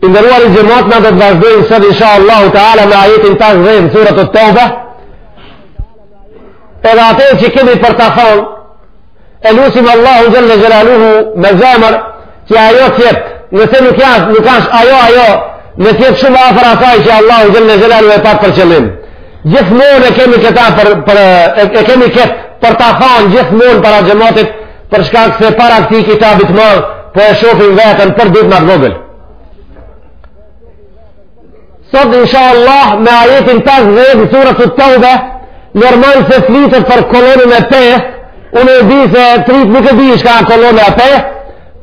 I nderuari xhemat ne do të vazhdojmë sot insha Allahu Teala me ajetin të zhejnë surës At-Tauba edhe atë që kemi për të thonë e lusim Allahun xhelle xhelaluhu me zemër që ajo t'jetë nëse nuk asht, nuk asht ajo ajo ne t'jetë shumë afër asaj që Allahu xhelle xhelaluhu e pat për qëllim gjithmonë e kemi këta për, për, e, e kemi këtë për të thonë gjithmonë para xhematit Për shkak se para këtij kitabi të madh po e shohim veten për ditë ma t'vogël. Sot inshallah me ajetin 50 në suren At-Tauba normal se flitet për kolonën e 5, unë e di se t'rijtë nuk e din çka është kolona e 5,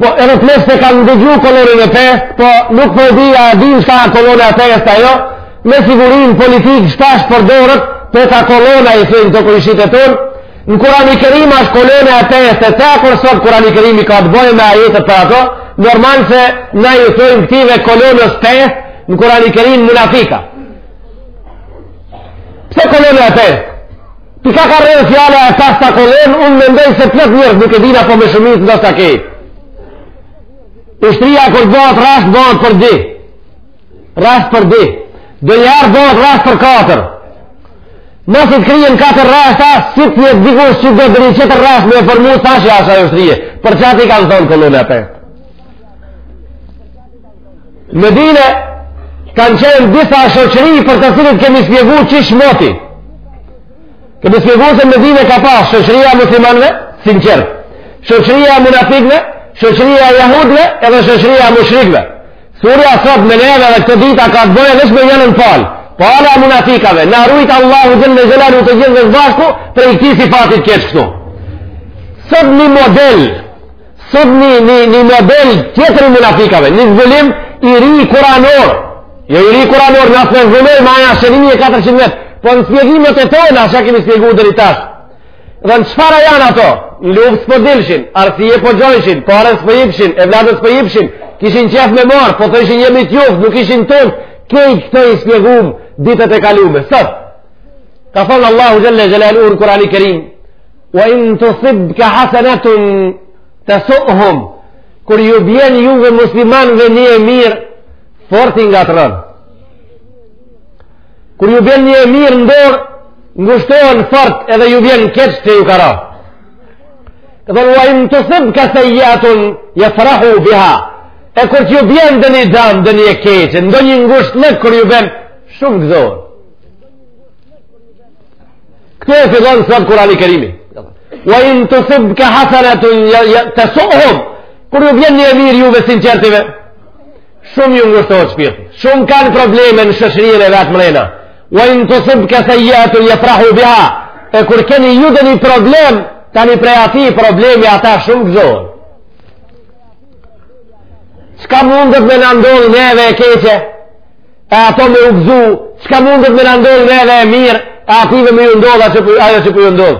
po edhe pleqt e kanë ndëgju kolonën e 5, po nuk po e di a din çka është kolona e 5 ajo, me siguri n'politikë shpesh përdoret, pesta kolona i thojnë të kërëshit e tonë, Në Kurani Kerim është kolona e pestë, e tash kur sot Kurani Kerimi ka të bojë me ajetet për ato, normal se na ju thojmë këtive kolonës pestë, në Kurani Kerim munafika. Pse kolona e pestë? Pi kah ka rënë fjala e pesta kolonë, unë mendoj se plot njerëz nuk e dinë po me shumicë ndoshta kejt. Ushtria kur bahet rresht, bahet për dy. Rresht për dy. Do herë bëhet rresht për katër. Masi të krijohen katër rreshta, si të jetë dikush që do edhe ni tjetër rresht me e formu, tash ajo s'asht ushtri. Për qata i kanë thonë kolona e pestë. N'Medine, kanë qenë disa shoqëri për të cilat kemi spjegu qysh moti. Kemi spjegu se n'Medine ka pas shoqëria e muslimanve t'sinqertë. Shoqëria e munafikve, shoqëria e jahudve, edhe shoqëria e mushrikve. Surja sot me neve dhe këto ditë ka të bëjë veç me njënën palë, pala e munafikave, na rujtë Allahu xhelle xhelaluhu të gjithëve s'bashku, prej këti sifatit t'keq këtu. Sot një model, sot një, një, një model tjetër i munafikave, një zbulim i ri kuranor, jo i ri kuranor, asht zbulim, ma se 1400 vjet, po në spjegimet e tona, sa kemi spjegu deri tash, Dhe në çfarë janë ato? Në luftë s'po dilshin, arsye po gjojshin, pare s'po jipshin, evladët s'po jipshin, kishin qef me marrë, po thojshin jemi t'jujt, nuk ishin tonët, kej këto i spjegum ditët e kalume. Sot, ka thonë Allahu xhelle xhelaluhu në Kurani Kerim, wa in tusibka hasenatun tesuhum, kur ju bjen juve muslimanve një e mirë, fort i ngatërron. Kur ju bjen një e mirë në dorë, ngushtohen fort edhe ju vjen keq se ju ka ra. Ka thonë, ua in tusibka sejiatun, jafrahu biha. E kur t'ju bjen ndonjë dam, ndonjë e keqe, ndonjë ngushtllëk, kur ju bjen, shumë gëzohen. Këtë e fillon sot kurani kerimi. Ua in tusibka hasanatun, tesuhum, kur ju bjen një e mirë juve t'sinqertëve, Shumë ju ngushtohet shpirti. Shumë kanë probleme në shoqërinë e vet mrena. Ue in tusibkum sejjietun jefrahu biha. E kur keni ju ndonjë problem, tani prej ati problemi ata shumë gëzohen. Çka mundet me na ndodhë neve e keqe, e ato me u gëzu, çka mundet me na ndodhë neve e mirë, e atyve me ju ndodhë, ajo që po ju ndodhë.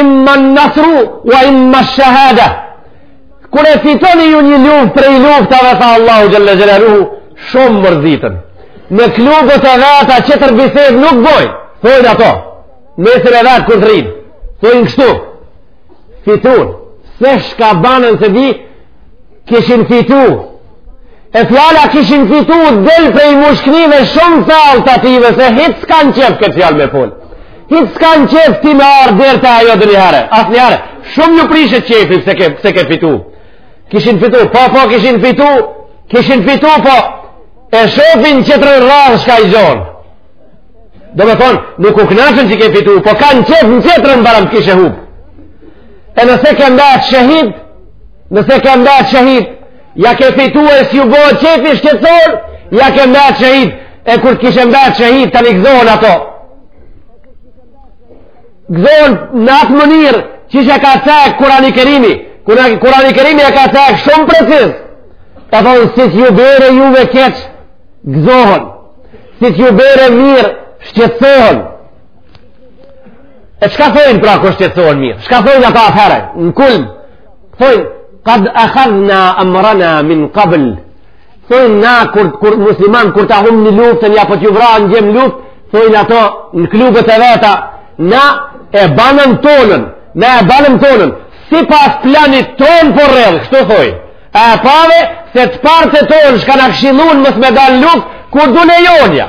imma en-nasru wa imma shahada kur e fitoni ju një luft prej luftave tha Allahu xhelle xhelaluhu shumë mërziten në klubet e veta tjetër bisedë nuk bojnë thojnë ato mes vete kur të rrinë thojnë kështu fitun s'e çka banën s'e di kishin fitu e fjala kishin fitu del prej mushknive shumë të saltative se hiç s'kanë qef këtë fjal me fol hiç s'kanë qef ti me ardhë deri te ajo dhe njëherë asnjëherë shumë ju prishet qefi pse ke, pse ke fitu kishin fitu po po kishin fitu kishin fitu po e shofin qetër rrallë çka i zon do me thonë nuk u knaqshin që ke fitu po kanë qef në qetrën barem t'kishe hupë e nëse ke mbet shehid nëse ke mbet shehid ja ke fitu e s'ju bohet qefi shqetësohen ja ke mbet shehid e kur të kishe mbet shehid tani gëzohen ato gëzohen në atë mënyrë që siç e ka cek kurani kerimi kurani kerimi e ka cek shumë precis e thotë siç ju bere juve keq gëzohen siç ju bere mirë shqetësohen E çka thojnë pra kur shqetësohen mirë? Çka thojnë ata atëherë? Në kulm, thojnë, kad ekhadhna amrana min qabl, thojnë na, kur, kur musliman, kur ta humni luftën, ja po t'ju vrahen djem n'luftë, thojnë ato në klubet e veta, na e banën tonën, na e banën tonën, sipas planit tonë po rrjedh, kështu thojnë, a e pave, se të parët tonë, çka na këshillun, mos me dalë n'luftë, kur du lejonja,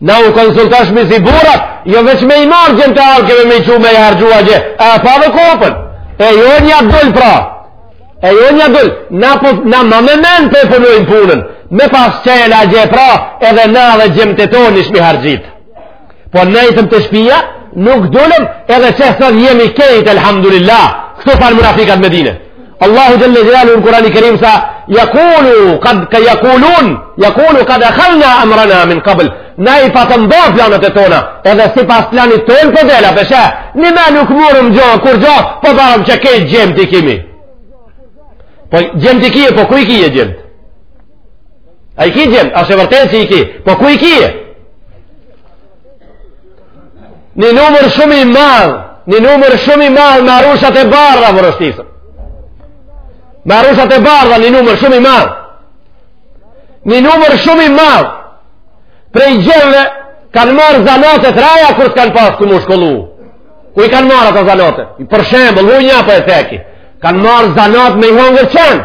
Na u konsultoshmi si burrat, jo veç me i marrë djemtë e alkeve me i çu me i harxhu atje, e pave kopën, e jo një dull pra, e jo na s'dul, na, po, na ma me men po e punojnë punën, me pas qenë atje pra, edhe na dhe djemtë t'i kishmi harxhit. Po nejtëm te shpia, nuk dulëm edhe qe sot jemi kejt, elhamdulillah, këto thanë munafikat n'Medine. Allahu xhelle xhelaluhu në kurani kerim sa jakulu kad ka jakulun jakulu kad ekhadhna amrana min kabl na i patëm bo planet e tona edhe sipas planit tonë për po del na bash na ma nuk morëm gjo kur gjo po barem që krejt djemtë i kemi po djemtë i ke po ku i ke djemtë a i ke djemtë asht vërtet që i ke po ku i ke Një numër shumë i madh, një numër shumë i madh me arushat e bardha për rostisën. Me arushat e bardha një numër shumë i madh. Një numër shumë i madh prej gjemve kanë marrë zanate të reja kur s'kanë pas ku mu shkollu. Ku i kanë marrë ato zanate? Për shembull, vunja apo e teki. Kanë marrë zanat me i hongër qenë.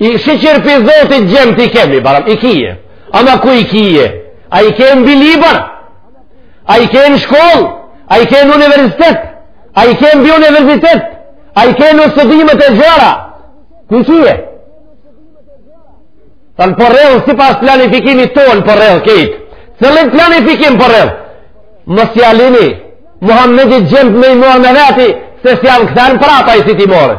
Shyqyr prej Zotit gjemt i kemi, barem, i kije. Ama ku i kije? A i ke mbi libër? A i ke në shkoll? A i ke në universitet? A i ke mbi universitet? A i ke në studimet e gjera? Ku i kije? Tanë po rrjedh, sipas planifikimit tonë po rrjedh, krejt. Cili planifikim po rrjedh. Mos ja lini Muhammedit gjemt me i marrë me veti, se s'jau kthen prap ai si t'i marrë.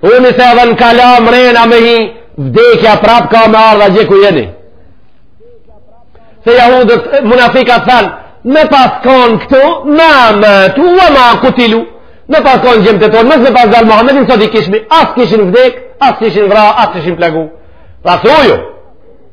Thuju se edhe në kala mrena me hi, vdekja prap ka me ardh atje ku jeni. Se jahudët, munafikat thanë, me pas konë këtu, ma matu, wa ma kutilu, me pas konë gjemtë tonë, mos me pas dalë Mohamedin, sot i kishmi, as kishin vdek, as kishin vra, as ishin plagu. Tha thuju,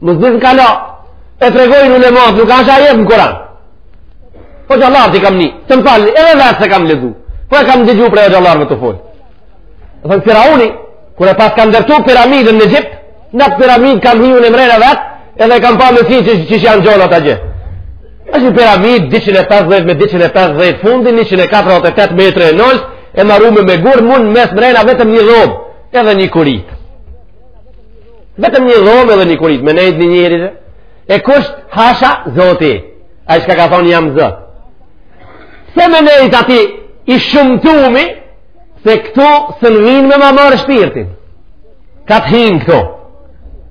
Në zënë kala, e tregojnë ulematë, nuk ash ajet në Kuran. Po hoxhallarët i kam ni, të më falë, edhe vetë s'e kam lexu. Po e kam digju prej hoxhallarëve tu folë. E thonë, Firauni, kur e paska ndërtu piramidën në Egjipt, në atë piramidë kam hi unë mrena vetë, edhe kam pa me sy që, që, që janë gjonë ata gjë. është një piramidë 250 me 250 fundi, 148 metra e naltë, e marume me gurë në mes mrena vetëm një dhomë, edhe një koritë. Vetëm një dhomë dhe një koritë, me nejt një njeri. E kush hasha zoti, ai shka ka thonë jam zot. Pse me nejt aty i shëmtumi, se këtu s'mun vinë me ma marrë shpirtin. Kah të hinë këtu.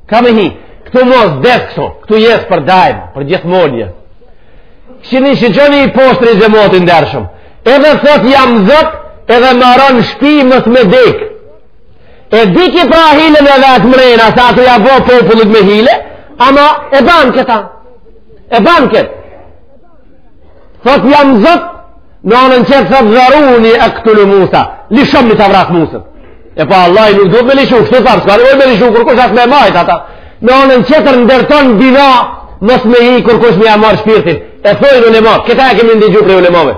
Kah me hi. Këtu mos des këtu. Këtu jes për dajmë, përgjithmonë. Këqyrni shiqoni i poshtri xhemat i ndershëm. Edhe thot jam zot, edhe maron shpi mos me dekë. E dike pra hilen e vet mrena, sa të ja bo popullit me hile, ama e banë këta. E banë këtë. Thot jam zot, në anën qetër thot dheruni ektulu Musa. Lëshomni ta vras Musën. E vallahi nuk duhet me lëshu, kështu tharë, s'ka nevoj me lëshu, kurkush atë me majtë ata. Në anën qetër ndërton bina, mos me hi, kurkush me ja marrë shpirtin. E thojnë ulema, këta e kemi ndigju prej ulemave.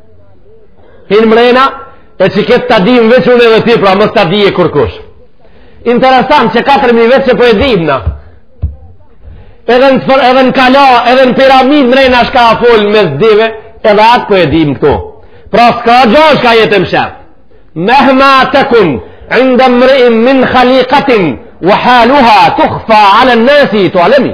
Hin mrena, e këtë ta dim veç unë edhe ti, pra mos ta dije kërkush. Interesant që 4.000 vjet që po e dim na. Edhe në, fër, edhe në kala, edhe në piramid mrena shka ka folë mes dyve, edhe atë po e dim këto. Pra s'ka gjo shka jet mshef. Mehma tekun, inde mriin min khalikatin, wa haleha tukhfa ala nasi tulemi.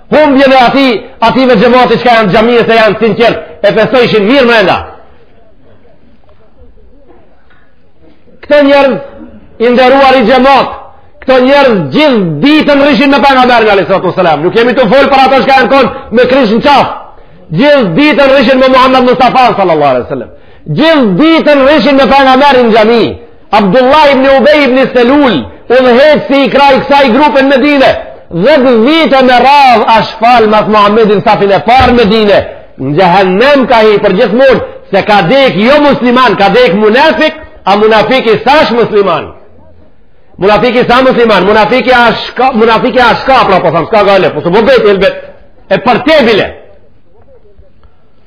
Humbjen e atij, atij xhemati çka janë xhami se janë sinqert, e festojshin mirë mrenda. Këto njerëz, i nderuari xhemat, këto njerëz gjithë ditën rrishin me Pejgamberin alejhi salatu vesselam. Nuk jemi tu folë për ato çka janë konë me kryq në qafë. Gjithë ditën rrishin me Muhammed Mustafa sallallahu alaihi sallam. Gjithë ditën rrishin me Pejgamberin në xhami. Abdullah ibn Ubej ibn Selul, udhëheqësi i krejt kësaj grupe në Medine, dhetë vite me radhë ashtë falë mas Muhammedin safin e parë Medine, në xhehenem ka hi përgjithmonë, se ka dek jo musliman, ka dek munafik, a munafiki s'asht musliman. Munafiki s'a musliman, munafik i ashka, munafik i ashka, pra po thamë, s'ka gale, po së bëbet, po e për tebile,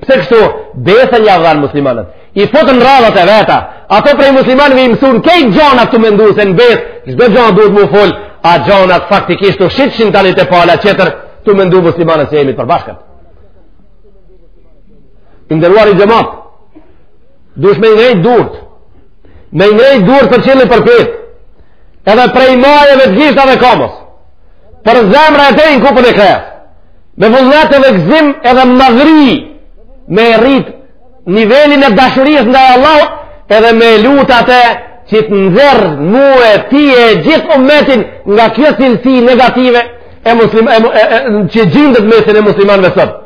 Pse kështu, besën ja dhanë muslimanët. I futën radhët e veta, ato prej muslimanëve i mësunë, krejt gjonat tu mendu se në besë, çdo gjo duhet m'u fol, a gjonat faktikisht u shitshin tani te pala qetër, tu mendu muslimanët se jemi të përbashkët. I nderuari xhemat, dush me ngrejt durët, me ngrejt durët për qilli përpjetë, edhe prej majeve të gishtave të komës, për zemre e te në kupën e kresë, me vullnet dhe gëzim edhe madhri me rrit nivelin e dashurisë ndaj Allahut edhe me lut atë që të nxerr mua ty e gjithë umetin nga kjo cilësi negative e muslim e, e, e që gjindet mesin e muslimanëve sot.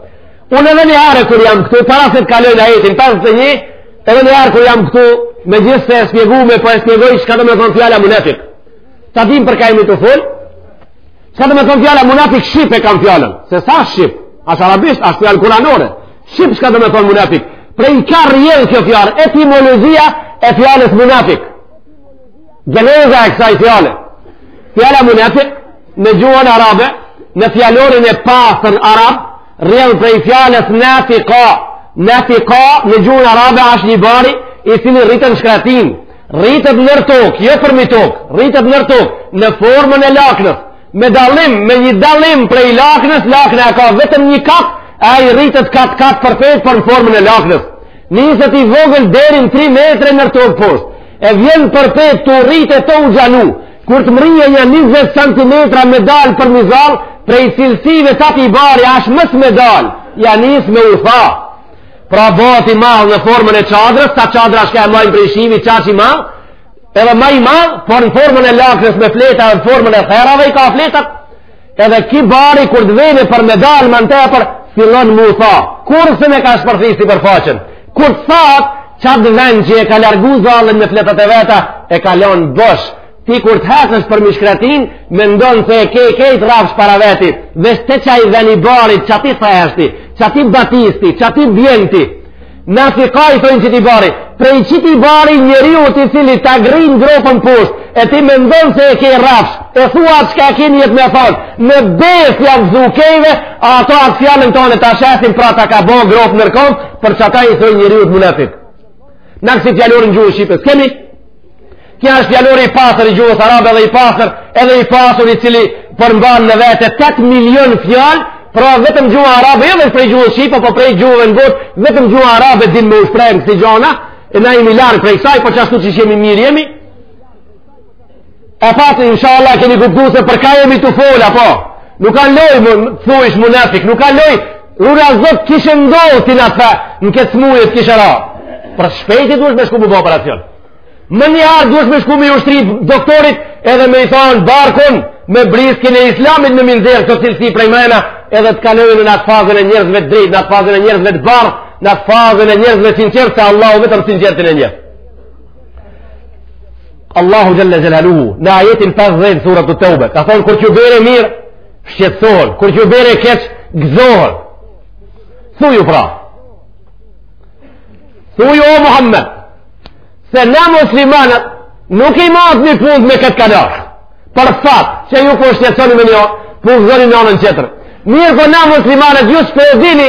Unë edhe një herë kur jam këtu para se të kaloj në ajetin 51, edhe një herë kur jam këtu megjithëse e shpjegume po e shpjegoj çka domethonë fjala munafik. Ta dim për ka jemi tu fol, Çka domethonë fjala munafik shqip e kam fjalën. Se s'a shqip? Ashtë arabisht, ashtë fjalë kuranore. Shqip çka domethonë munafik. Prej ka rrjedh kjo fjalë, etimologjia e fjalës munafik. Gjeneza e kësaj fjale. Fjala munafik në gjuhën arabe, në fjalorin e pastër arab, Rrjedh prej fjalës nafiqa. Nafiqa në gjuhën arabe ashtë një bari i cili rritet në shkretinë. Rritet nër tokë, jo përmi tokë. Rritet nër tokë në formën e laknës. Me dallim, me një dallim prej laknës, lakna e ka vetëm një kat, ai rritet kat kat përpjetë por në formën e laknës. Niset i vogël deri në 3 metra nër tokë poshtë. E vjen përpjetë tu rritë e tu u gjanu. Kur të mrrijë nja 20 cm me dalë përmi zall, prej cilësive të atij bari ashtë mos me dalë, ja nis me u tha. Pra bahet i madh në formën e çadrës, sa çadra çka e majnë prej shimi, qaq i madh, edhe ma i madh, por në formën e laknës me fleta, në formën e therrave i ka fletat, Edhe ki bari kur të vene për me dal ma në tepër, fillon m'u tha, kurse e ka shpërthi sipërfaqen, kur të thahet, qat vend që e ka largu zallin me fletët e veta, e ka lon bosh, ti kur të hecësh nëpër shkretinë, mendon se e ke krejt rrafsh para veti, dhe te qaj veni i barit, qati thesh ti, qati batis ti, qati bjen ti, Nafika i thojnë qiti bari, prej qiti bari njeriut i cili ta grrin gropën poshtë, e ti mendon se e ke rrafsh, e thua atë çka ke nijet me thonë, në besë jam vëzhu kejve, ata atë fjalën tone ta shesin pra ta ka bon gropë nër kom, për qata i thojnë njeriut munafik. Na kësi fjalori n'gjuhën shqipe s'kemi. Kjo është fjalori i pasur i gjuhës arabe edhe i pastër edhe i pasur i cili përmban në vete 8 milion fjalë, pra vetëm gjuha arabe, jo edhe prej gjuhës shqipe, po prej gjuhëve në botë, vetëm gjuha arabe din me u shpreh kësi gjona, e na jemi larg prej ksaj, po qashtu që jemi mirë jemi, E pati, inshallah, keni kuptu se për çka jemi tu fol, po. Nuk ka lojë, më thu ish munafik, nuk ka lojë, rujna Zot kishe ndodh ti në fa, në këtë smuje kishe ra. Për shpejti duhesh me shku m'u bo operacion. Menjëherë duhesh me shku me iu shtri doktorit edhe me i thonë barkun me briskin e islamit me m'nxjerr këtë cilësi prej mrena edhe të kalojë në atë fazën e njerëzve të drejtë, në atë fazën e njerëzve të bardhë, në atë fazën e njerëzve t'sinqertë, se Allahu vetëm sinqeritetin e njeh. Allahu Xhele Xhelaluhu në ajetin 50 suret et-Teube ka thonë kur t'ju bjere mirë shqetsohen kur t'ju bjere keq gëzohen thuju pra thuju o Muhammed se na muslimanët nuk i matim punt me këtë kandar për fat që ju po shqetsoheni me një punë po gzoheni në anën tjetër mirëpo na muslimanët ju s'po e dini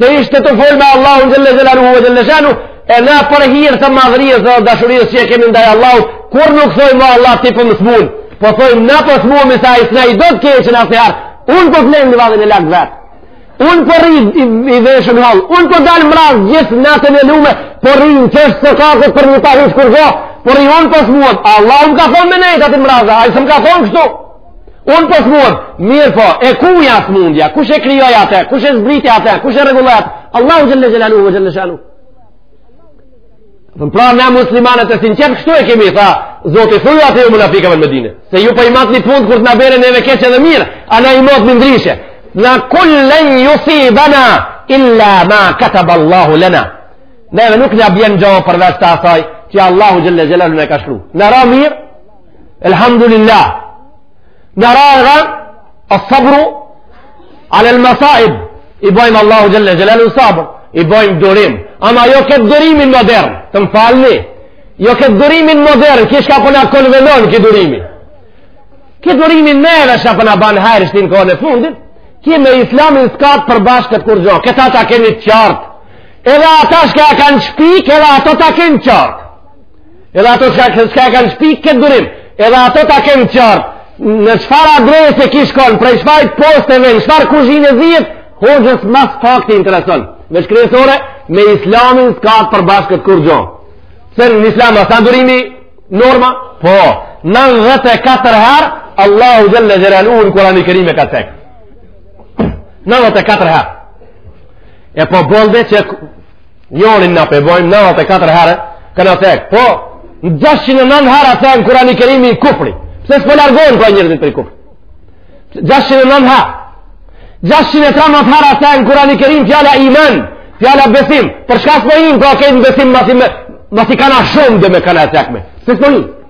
Se ishte tu fol me Allahun xhele xhelaluhu e xhele shanuhu, e na për hir të madhërisë dhe dashurisë që e kemi ndaj Allahut, kurrë nuk thojmë Allah ti po po m'smun, po thojmë na po po smuhmi se ai s'na e do të keqen asnjëherë, unë po po flej në vadhën e lakë vetë, unë po rri i, i veshun hollë, unë po dal n'mraz gjithë natën e lume, po rri në qoshe t'sokakut për një pa hiç kurrgjo, po rri unë po smuna, Allahu më ka thonë me nejt ati n'mraz, ai s'më ka thonë kështu, Unë po smuna, mirëpo, e kuj o smundja, kush e krijoi atë, kush e zbriti atë, kush e rregulloi atë, Allahu xhele xhelaluhu xhele shanuhu. Dhe pra na muslimanët e sinqertë, kështu e kemi, tha Zoti thuju atyre munafikave në Medine, se ju po i matni punt kur të na bjere neve keqe dhe mirë, a na i matim ndryshe, kul len jusibana, illa ma katab Allahu lena, neve nuk na bjen gjo përveç të asaj, që Allahu xhele xhelaluhu na ka shkru. Na ra mirë, Elhamdulillah. Na ra, a sabru, alë el masaib, i bojmë Allahut xhel-le xhelaluhu sabr, i bojmë durim. Ama jo këtë durimin modern, të më falni, jo këtë durimin modern, ky çka po na po konvenon këtë durimin. Këtë durimin neve çka po na po banë hajr shtinë kohën e fundit, ky me islamin s'ka të përbashkët kurgjo, këta ta keni qartë, edhe ata çka e kanë shpikë, edhe ata ta kenë qartë. Edhe ata çka e kanë shpik këtë durim, edhe ata ta kenë qartë, në çfarë adrese ky shkon, prej çfarë posteve, në çfarë kuzhine zihet, hoxhës ma s'pakti i intereson. Veç kryesore, me islamin s'ka të përbashkët kurgjo. Se në islam a s'a durimi norma? Po, nandhetë e katër herë, Allahu xhel-le xhelaluhu në Kurani Kerim e ka cek. Nandhetë e katër herë. E po bolde që Njonin na pe bojmë 94 herë, ka na cek, po, në 609 herë asht në Kurani Kerim kufri. Pse s'po largohen pra njerëzit prej kufrit? 609 herë. 613 herë asht në Kurani Kerim fjala iman, fjala besim. Për çka s'po hinë, pra krejt në besim, masi, me, masi kana shumë dhe me kana e cekme. Pse s'po hinë?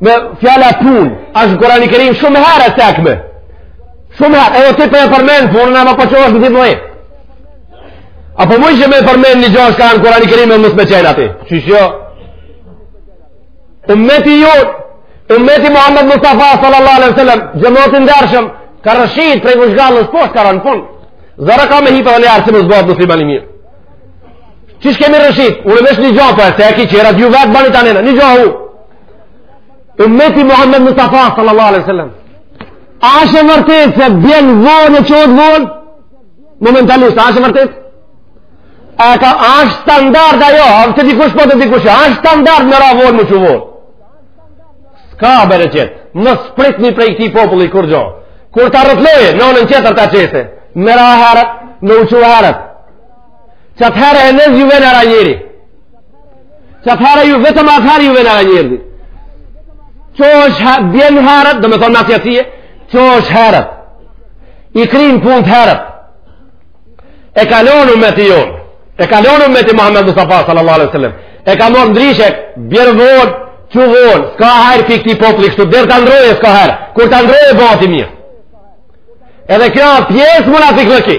me fjala punë, është në Kurani Kerim shumë herë e cekme. Shumë herë, edhe ti po po e përmenë punën, ama për po që është në ditë mëjë. A po mundesh me përmenë një gjo çka në Kurani Kerim e mos me qenë aty. Që që jo? Ummeti jonë, ummeti Muhammed Mustafa sallallahu alaihi sallam, xhemat i ndershëm, ka rrëshqit prej shkallës poshtë, ka ra në punë. Zor e ka me hip edhe një herë që mos bohet mysliman i mirë. Qysh kemi rrëshqit? Unë vesh një gjo, për se e ki qera, ju vetë bani të anena, një gjo thom. Umeti Muhammed Mustafa, sallallahu alaihi sallam. A është e vërtetë se bjen vonë e çohet vonë? Momentalisht, a është e vërtet? A ka, a është standard ajo, a është te dikush po te dikush, a është standard me ra vonë me u çu vonë? S'ka bereqet, mos pritni prej këtij populli kurgjo. Kur ta rrotullojë, në në në qëtër ta qëse, me ra herët, me u çu herët, qatëherë e nëzë ju vjen era njeri qatëherë ju vetëm atëherë ju vjen era njeri çohesh bjen herët domethënë nëse ti çohesh herët i kryn punët herët e ka lon ummeti jonë e ka lon ummeti Muhammed Mustafa sallallahu alaihi sallam e ka marrë ndryshe bjer vonë çu vonë s'ka hajr prej këtij populli kështu deri ta ndrrojë s'ka hajr kur ta ndrrojë e bëhet mirë edhe kjo pjesë munafikllëki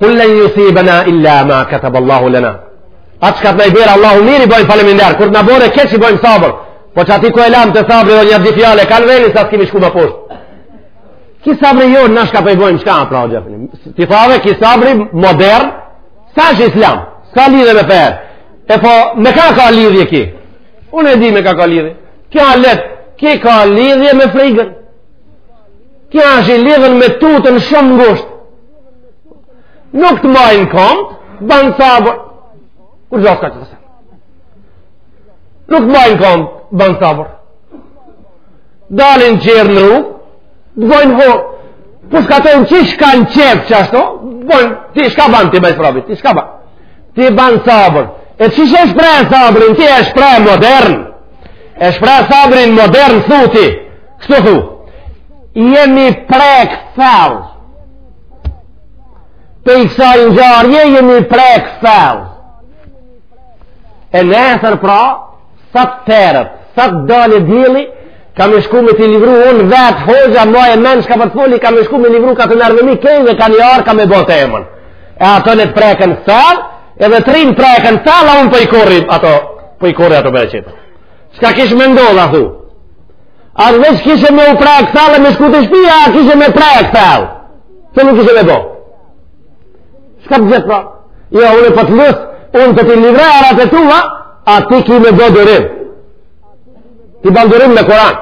Kul len jusibena illa ma keteballahu lena. Atë shka të na bërë Allahu mirë i bëjmë faleminderë, kur të na bërë e keqe i bëjmë sabër. Po qaty ku e lamë te sabri edhe nja dy fjalë, kanë ven sa s'kemi shku më poshtë. Ky sabri jonë shka po i bëjmë shka, pra o gjëfëni. Ti thave, ky sabri modern, sa është islam, sa lidhe me përë. E po, me ka ka lidhje ky? Unë e di me ka ka lidhje. Kja let, ky ka lidhje me frigën. Ky është i lidhun me tutën shumë ngushtë. Nuk të majnë komt, ban sabër. Kurgjo s'ka tjetër sen. Nuk të majnë komt, ban sabër. Dalin tjerë në rrugë, të bojnë hor. Po shkatrrojnë qysh kanë qef, qashtu, bojnë, ti shka ban ti bëjtë probit, ti shka ban. Ti ban sabër. E qysh e shpreh sabrin, ti e shpreh modern. E shpreh sabrin modern, thu ti. Kështu thu ti. Jemi prek thell. Pej kësaj ngjarje, jemi prek thell. E nesër pra, sa të terët, sa të dalë dilli, kam me shku me t'i livru unë vetë, hoxha, maje n'men, shka po të foli, kam me shku me livru, katunarve t'mi, krejtve ka një arë, kam me bo të e mënë. E ato në të preken thell, edhe të rrinë prekun thell, a unë po i korri, ato, po i korri ato bereqet. Shka kish me ndodh, a thu, A veç kishe me u prek thell e me shku te shpia, a kishe me u prek thell e. Se nuk kishe me bo. Shka të gjithë pra? Ja, unë e për po të lësë, unë po t'i livroj arat e tuva, a ti ki me bo durim. Ti ban durim me Kuran.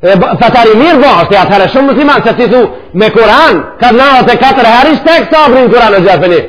E fshatari i mirë bo, është e atëherë shumë musliman, se ti thu me Kuran, ka nandhetë e katër herë është cek sabri në Kuran e gjithë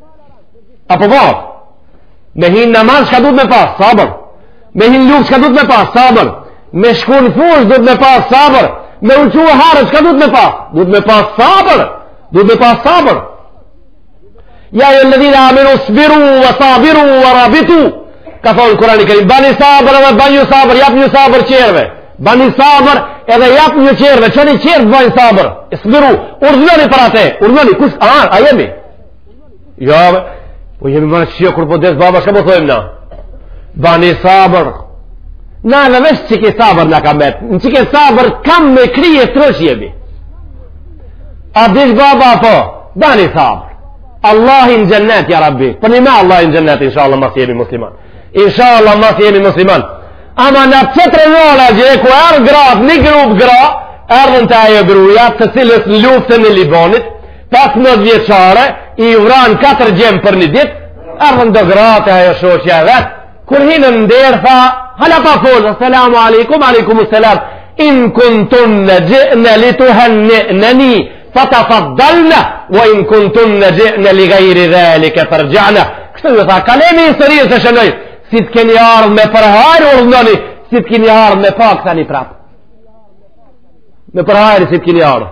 Apo po? Me hi n'namaz çka duhet me pas? Sabër. Me hi n'luftë çka duhet me pas? Sabër. Me shku n'fushë duhet me pas sabër. Me u çu herët çka duhet me pas? Duhet me pas sabër. Duhet me pas sabër. Ja ejuhel-ledhine amenu sbiru wa sabiru wa rabitu Ka thonë Kurani Kerim Bani sabër edhe ban një sabër Japni sabër tjerve Bani sabër edhe japni tjerve Thuni tjerve bani sabër Sbiru Urdhnoni për ate Urdhnoni Kus, a, a jemi Ja, jo, po jemi më në qëja kur po des baba, shka po thojmë na? Bani sabër. Na veç qeky sabër na ka metë. Në qeky sabër kam e kry e së rëqë jemi. A diç baba po? Bani sabër. Allahi në xhennet, ja rabbi. Për një me Allahi në xhennet, insha Allah, masi jemi musliman. Insha Allah, masi jemi musliman. Ama në tjetër ngjarje, e ku erdhën gratë, një grup gra, erdhën te ajo gruja, të cilës në luftën e Libonit, Pas në vjeçare, i vranë katër gjem për një ditë, erdhën do gra te ajo shoqja e vet, kur hinë në derë, tha, hala pa folë, selamu alikum, alikum u selam, in kuntunna xhitunna lituhenninani, fatafaddalna, wa in kuntunna xhitunna ligajri dhalike farxhina. Kështu ju tha, kalemi i historisë e shënoi, si të keni ardhë me përhajr, urdhnoni, si të keni ardhë me pa, ktheni prapë. Me përhajr, si të keni ardhë.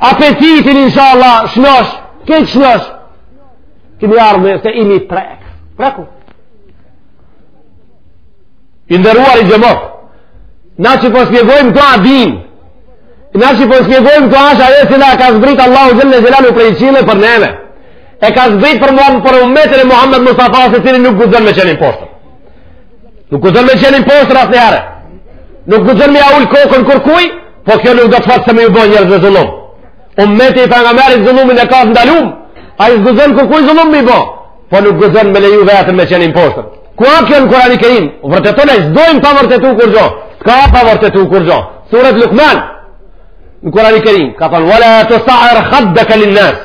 Apetitin inshallah shnosh, keq shnosh. Kemi ardhë se jemi prek. Preku. I nderuari xhemat, na që po shpjegojmë këtu a din, na që po shpjegojmë këtu asht ajo cila ka zbrit Allahu xhel-le xhelaluhu prej qielli për neve E ka zbrit për, për umetin e Muhammed Mustafasë, i cili nuk guxon me qenë i poshtër Nuk guxon me qenë i poshtër asnjëherë. Nuk guxon me ia ul kokën kërkuj, po kjo nuk do të thotë se me ju bo njerëzve zullum. Umeti i Pejgamberit zullumin e ka të ndalun, ai s'guxon kërkuj zullum me i bo, po nuk guxon me leju veten me qenë i poshtër. Ku a kjo në Kurani Kerim? Vërtetone, s'dojmë pa vërtetu kurgjo. S'ka pa vërtetu kurgjo. Surat Lukman, në Kurani Kerim, ka thonë, wala tusa'ir khaddaka lin-nas.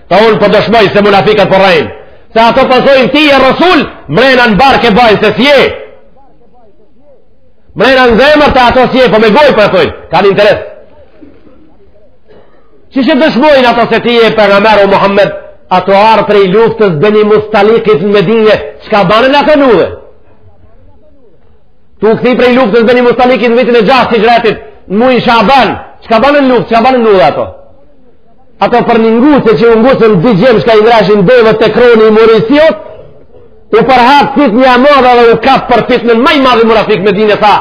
Tha unë po dëshmoj se munafikat po rrejnë. Se ato po thojnë po ti je resul, mrena në bark e bajnë se s'je. Mrena në zemër te ato s'je, po me gojë po thojnë. Kanë interes. Që që dëshmojnë ato se ti je Pejgamber o Muhammed, tu ardhë prej luftës Beni Mustalikit në Medine, çka banë ato n'udhë? Tu kthy prej luftës Beni Mustalikit në vitin e gjashtë t'hixhretit, në mujn Shaban, çka banë në luftë, çka banë n'udhë ato? ato për një ngucë që u ngucën dy gjem shka i ngrashin devet te kroni i Murejsit, u përhap fitnja e madhe dhe u kap për fitnen ma i madhi munafik n'Medine tha,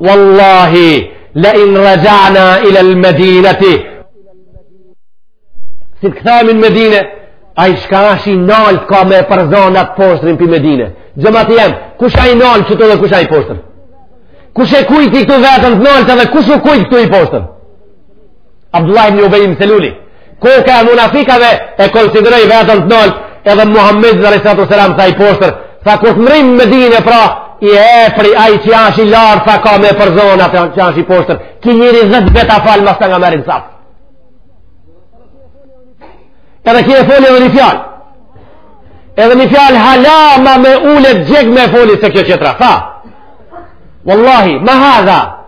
Wallahi, la in rajana ilal medinati. Si të kthemi në Medine, ai shka asht i nalt ka me përzan at t'poshtrin prej Medine. Xhemati jem, kush a i nalt qitu edhe kush a i poshtër? Kush e kujti këtu veten të nalt edhe kush u kujti këtu i poshtër? Abdullah ibn Ubej ibn Seluli koka e munafikave e konsideroi veten të nalt edhe Muhammedin alejhi salatu selam tha i poshtër, tha kur të mrrimë n'Medine pra i e pri ai që asht i lartë tha ka me përzan at që asht i poshtër, ki njeri dhetë vjet a falë mas Pejgamberit n'saf edhe ki e foli edhe një fjalë edhe një fjalë hala ma të ulët, xhemat, e foli se kjo tjetra tha Wallahi, ma hadha,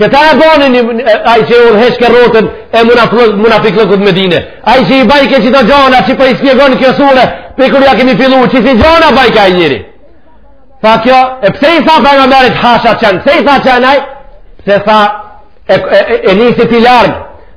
Këta e bani njaj që e udhëheqke rrotën e munafikllëkut n'Medine. Ai që i bajke qito gjana, që po i shpjegon kjo sure, prej kur ia kemi fillu, qisi gjana bajke ai njeri. Tha kjo, e pse i tha Pejgamberit hasha qen, pse i tha qen ai, pse tha E, e, e, e nisi pi larg,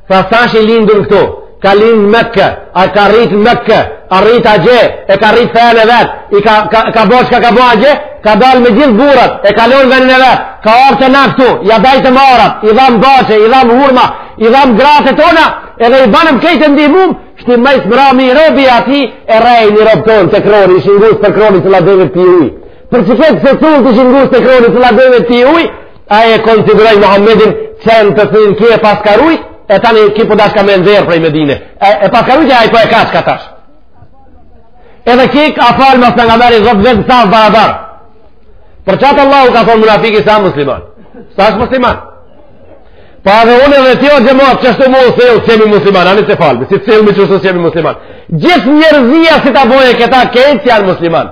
tha s'asht i lindun këtu, ka lindë Mekë, a ka rritë Mekë, a rritë atje, e ka rritë fenë e vetë, i ka, ka, ka bo çka ka bo atje, ka dalë me gjithë burrat, e ka lënë venin e vetë, ka ardhë te na këtu, ja dajtëm arat, i dhamë bahçe, i dhamë hurma, i dhamë gratë e tona, edhe i banëm krejt ndihmën, shti ma së mrami robi i atij, e rreh një rob tonë te kroni, ishin ngucë për kroni që la devet pi ujë. Për qëkëtë send ishin ngucë te kroni që la devet pi ujë, A e konsideroj Muhammedin qenë të thënë ky e paska rujt, e tani ky po dashka me nxjerrë prej Medine. E, e paska rujt e ai po e kafshka tash. Edhe ky ka falë mas Pejgamerit zotë vetë në saf barabar. Për qatë Allahu ka thonë munafiki s'a musliman. S'është musliman? Pa po edhe unë edhe ti o xhemat qështu m'u sjellë që jemi musliman, ani se falë, si sillmi qështu që jemi musliman. Gjithë njerëzia si ta bojë këta, këta janë musliman.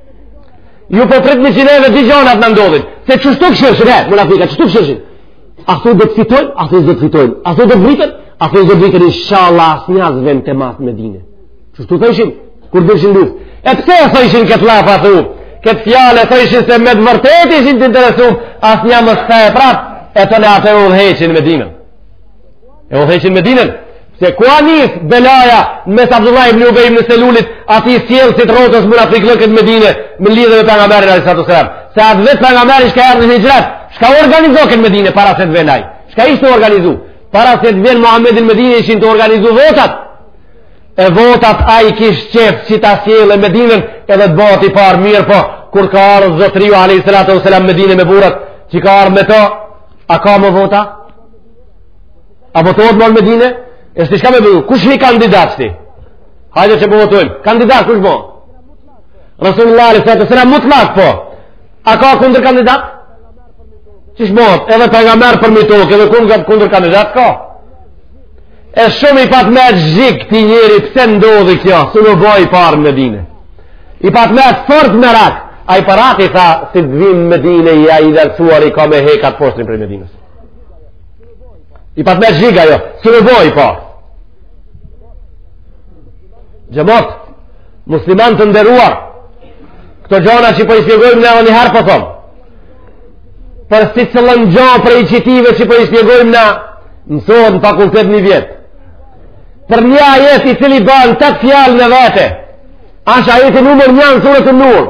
Ju po pritni që neve dy gjona t'na ndodhin. Se qështu thojshin, e, munafikët, qështu thojshin? A thu do të fitojnë, a thu do të fitojnë, a thu do të vriten, a thu do të vriten, ishalla asnjë s'vjen ma në Medine. Qështu thojshin, kur dilshin n'luft. E pse e thojshin këtë llaf, a thu, këtë fjalë, e thojshin se me të vërtet ishin të interesum, asnjë mos t'kthehet prap, e tani ata e udhëheqin Medinen. E udhëheqin Medinën, se ku a nis belaja mes Abdullah ibni Ubej ibni Selulit, atij i sjellë si të rotës më në frikë këtë Medine, në lidhje me Pejgamerin a.s. Se atë botë Pejgameri s'ka ardhë në hixhret, shka organizu këtë Medine para se të vjen ai, shka ishte të organizu, para se të vjen Muhammedi n'Medine ishin të organizu votat, e votat ai kish qef që ta sjellë Medinën edhe të bëhet i parë mirëpo, kur ka ardhë zotriu a.s. Medine me burrat, që ka ardhë me to, a ka më vota? A votohet më në Medine? E shti shka me votu? Kush një kandidat shti? Hajde qe po votojmë. Kandidat, kush po? Resulullahi a.s. mutlak po. A ka kundër kandidat? Qysh po? Edhe Pejgamer përmi tokë, edhe kundër, kundër kandidat ka. E shumë i pat met zhig ktij njeri pse ndodhi kjo, s'un u boj i parë në Medine. I pat met fort merak. Ai për atë tha, si të vijm Medine, ai i nderuari ka me hek t'poshtrin prej Medinës. I pat met zhig ajo, s'un u boj par. Xhemat, musliman të nderuar, këto gjona që po i spjegojmë na nganjëherë po thomë, por si qëllon gjo prej qitive që po i spjegojmë na mësohet në fakultet një vjet. Për një ajet i cili ban tetë fjalë në vete, asht ajeti numër një në suretu Nur,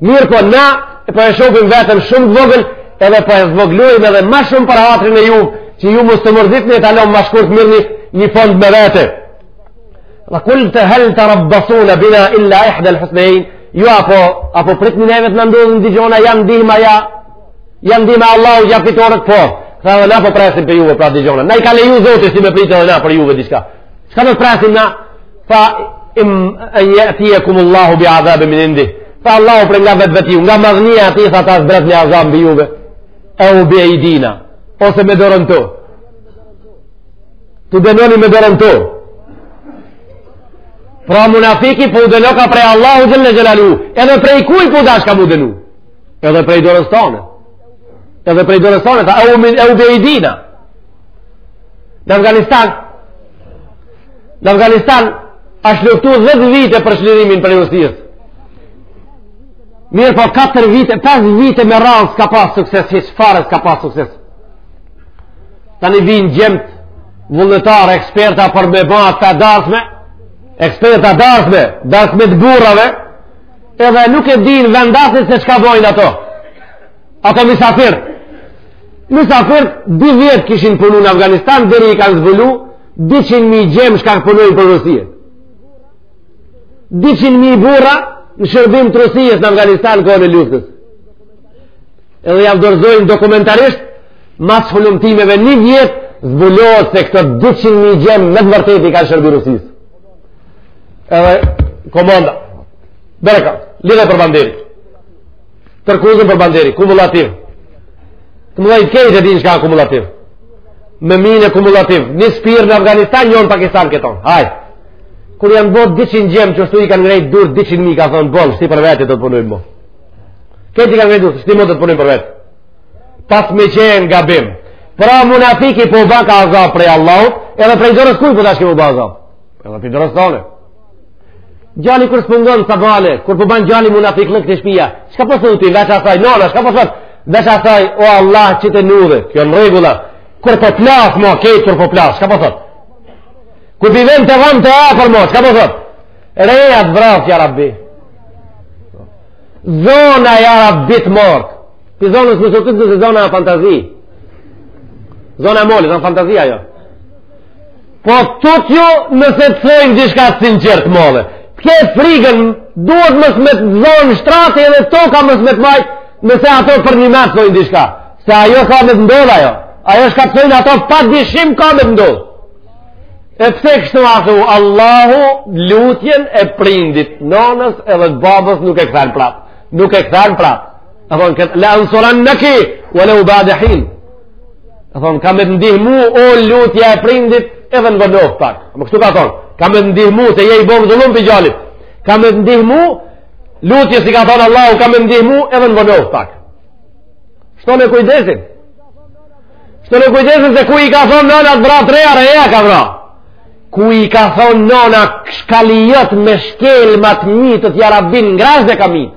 Mirë po na, po e shofim vetëm shumë të vogël, edhe po e zvogluim edhe ma shumë për hatrin e juve, që ju mos të mërziteni ta lajmë ma shkurt mirë një, një fond me vete. Dhe kul hel terabbesune bina il-la ihdel husnejejn, ju apo, apo pritni neve të na ndodhë digja, ja ndihma ja, ja ndihma e Allahut ja fitorja, po, dhe dhe na po presim për juve pra digja. Na i ka leju Zoti me pritë edhe na për juve diçka. Çka do të presim na, fa in je'tijekumullahu bi adhabin min indihi fa Allahu për nga vetvetiu nga madhnia e tij ta zbret një azab bi juve eu bi ejdina ose me dorën tonë të dënoheni me dorën tonë pra munafiki po u dënojka prej Allahut xhel-le xhelaluhu edhe prej kujt po u dashka m'u dënu edhe prej dorës tane edhe prej dorës tane fa eu bi ejdina në Afganistan Në Afganistan ashtë luftu 10 vite për çlirimin prej Rusisë. Mirëpo 4 vite, 5 vite me radhë s'ka pas sukses, hiç fare s'ka pas sukses. Tani vijnë djemtë vullnetarë, eksperta për me ba dasma, eksperta dasme, dasme të burrave, edhe nuk e dinë vendasit se çka bojnë ato. Ato misafirët, misafirët, dy vjet kishin punu në Afganistan, deri i kanë zbulu, 200.000 djem çka punojnë për Rusinë. 200.000 burra në shërbim të Rusisë në Afganistan në kohën e luftës. Edhe jav dorëzojnë dokumentarisht mas hulumtimeve një vjet zbulohet se këto 200.000 djem me të vërtetë i kanë shërby Rusisë. Edhe komanda. Tërkuzën, lidhe për banderë. Tërkuzën për banderë, kumulativ. Dmth krejt e dini çka kumulativ. Me mine kumulativ. Një pjesë në Afganistan, një në Pakistan kërcen. Hajt. Kur janë bërë 200 djem kështu i kanë ngrejtë durt 200 mijë, ka thonë, bolë, shti për vetë të të punujmë mu. Këta i kanë ngrejtë durt, shti mund të të punujmë për vetë. Pas me qenë gabim. Pra munafiki po u bajka azab prej Allahut, edhe prej dorës kujt po u dashka m'u ba azab. Edhe prej dorës tane. Djali kur s'po ngon, s'po falet, kur po ban djali munafikllëk te shpia. Çka po thotë ti veç asaj? Nona, çka po thotë? Veç asaj, o Allah, qite n'udhë. Kjo në rregull. Kur po plas mo, ke kur po plas, çka po thotë? Kur ti vjen dëm te afër mo, çka po thotë? Rrfeja të vraftë, ja Rabbi. Zona, ja Rabbi të mort. Ti zonës më sotit në zona e fantazi. Zona e molit, në fantazia jo. Po të të ju nëse të thojnë diçka të sinqert, të madhe. T'ke frigën, duhet mos me të zonë shtrati edhe toka mos me të majtë, nëse ato për një mërë thojnë diçka. Se ajo ka me të ndodh ajo. Ajo çka të thojnë ato pa dyshim ka me të ndodhë. E pse kështu a thu, Allahu lutjen e prindit, nonës edhe të babës nuk e kthen prapë. Nuk e kthen prapë. E thonë këtë, le ensurenneki, ue leu ba'de hin. Ka thonë, ka me të ndihmu o lutja e prindit edhe në vonoftë pak. Më kështu ka thonë, ka me të ndihmu se je i bomë zullum për gjallit. Ka me të ndihmu lutje si ka thonë Allahu, ka me të ndihmu edhe në vonoftë pak. Shtone kujdesin. Shtone kujdesin se kuj i ka thonë nëna të vraftë reja, reja ka vra. Kuj i ka thonë nëna kshkalijët me shkel matë mitë të tjara binë, ngrasë dhe ka mitë.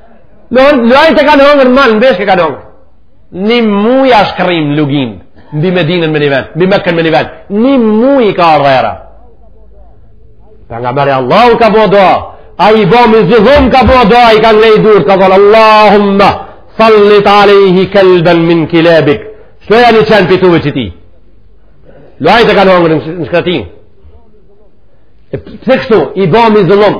Luajt e kanë hongër n'mal, në bjeshkë e kanë hongër. Një mujë ashtë kërim në luginë, mbi Medinën me një vend, mbi Mekën me një vend. Një mujë i ka ardh era. Për nga mërë, Allahu ka bo dua. Ai i bomi zullum ka bo dua, i ka ngrejt durt, ka thonë, Allahumma, sallit alejhi kelben min kilebik. Shtu e nja ni qen pi tuve që ti. Luajt e kanë hongër në shkretinë. Pse kështu, i bomi zullum.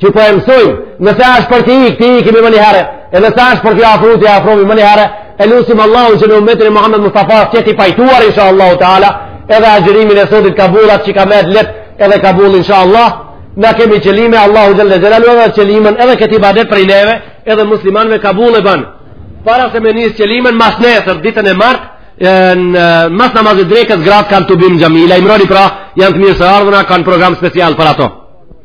që po e mësojmë, nëse është për të ikë, të ikë menjëherë, e nëse është për të afru, të afru menjëherë, e lusim Allahun që në umetin e Muhammed Mustafa të jetë i pajtuar, insha Allahu Teala, edhe agjerimin e sotit kabulat që ka me të letë, edhe kabul, insha Allah, ne kemi qëlime, Allahu Xhel-le Xhelaluhu, edhe qëlimen, edhe kët ibadet prej neve, edhe muslimanve kabul e banë. Para se me nis qëlimen, mas nesër, ditën e martë, në mas namazit drekës, gratë kanë tubim n'xhami, lajmroni pra, janë të mirëseardhna, kanë program special për ato.